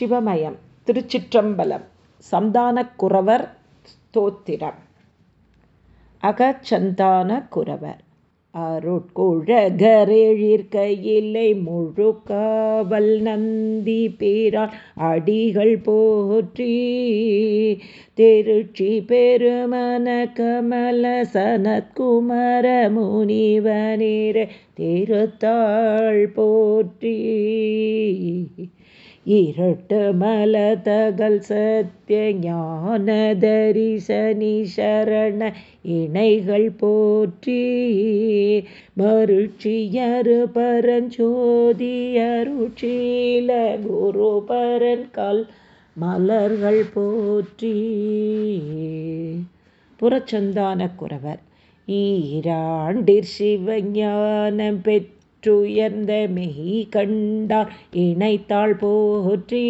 சிவமயம் திருச்சிற்றம்பலம் சந்தானக் குரவர் ஸ்தோத்திரம். அகச்சந்தான குறவர் அருட்குழகரெழிற்கையிலை முழு காவல் நந்தி பேரான் அடிகள் போற்றி. திருச்சி பெருமன கமல சனத்குமர முனிவனேர திருத்தாள் போற்றி. இரட்டு மலதகல் சத்திய ஞான தரிசனி சரண இணைகள் போற்றி மருட்சியரு பரஞ்சோதி அருட்சீல குரு பரன் கல் மலர்கள் போற்றி. புறச்சந்தான குறவர் ஈராண்டிற் சிவஞானம் பெற்ற ற்றுயர்ந்த மெய் கண்டார் இணைத்தாள் போற்றி.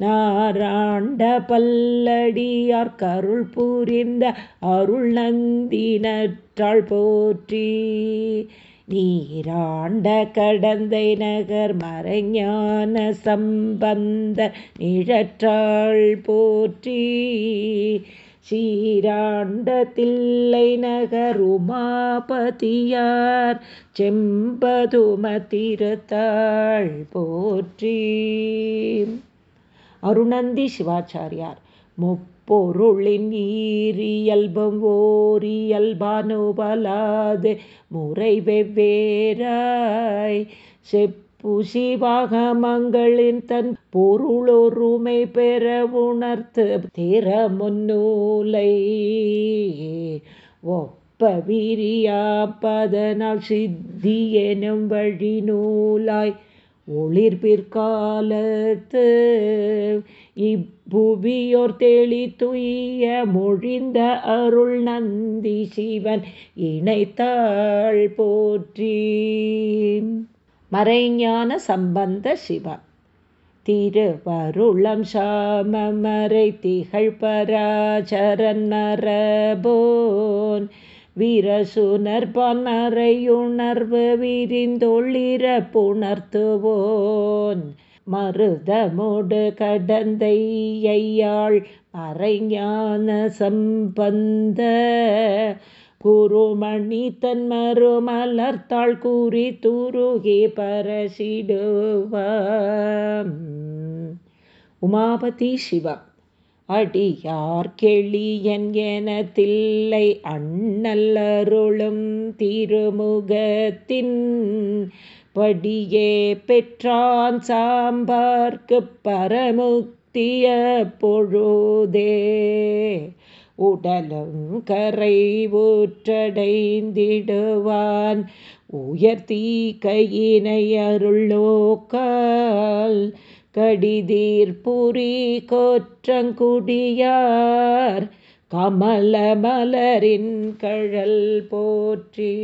நாராண்ட பல்லடியார் கருள் புரிந்த அருள் நந்தினற்றாள் போற்றி. நீராண்ட கடந்தை நகர் மறைஞான சம்பந்த நிழற்றாள் போற்றி. சீராண்ட தில்லை நகருமாபதியார் செம்பதுமதிருத்தாள் போற்றி. அருணந்தி சிவாச்சாரியார் முப்பொருளின் ஈரியல்பம் ஓரியல்பானுபலாது முறை வெவ்வேறாய். செப் புசிவாகமங்களின் தன் பொருளொருமை பெற உணர்த்து திறமுன்னூலை ஒப்ப விரியாப்பதனால் சித்தி எனும் வழி நூலாய் ஒளிர்பிற்காலத்து இப்புவியோர் தெளி துய்ய மொழிந்த அருள் நந்தி சிவன் இணைத்தாள் போற்றி. மறைஞான சம்பந்த சிவம் திருவருளம் சாமமரை திகழ் பராச்சரன் மரபோன் வீரசுனர்பான் மறையுணர்வு விரிந்தொழிர புணர்த்துவோன். மருதமோடு கடந்தையாள் மறைஞான சம்பந்த குருமணி தன் மறுமலர்த்தாள் கூறி துருகி பரசிடுவ உமாபதி சிவம் அடியார் கெளியன் என தில்லை அண்ணல்லருளும் திருமுகத்தின் படியே பெற்றான் சாம்பார்க்கு பரமுக்திய பொழுதே. உடலும் கரை ஊற்றடைந்திடுவான். உயர்த்தீ கையினை அருளோக்கால் கடிதீர் புரி கோற்றங்குடியார். கமல மலரின் கழல் போற்றி.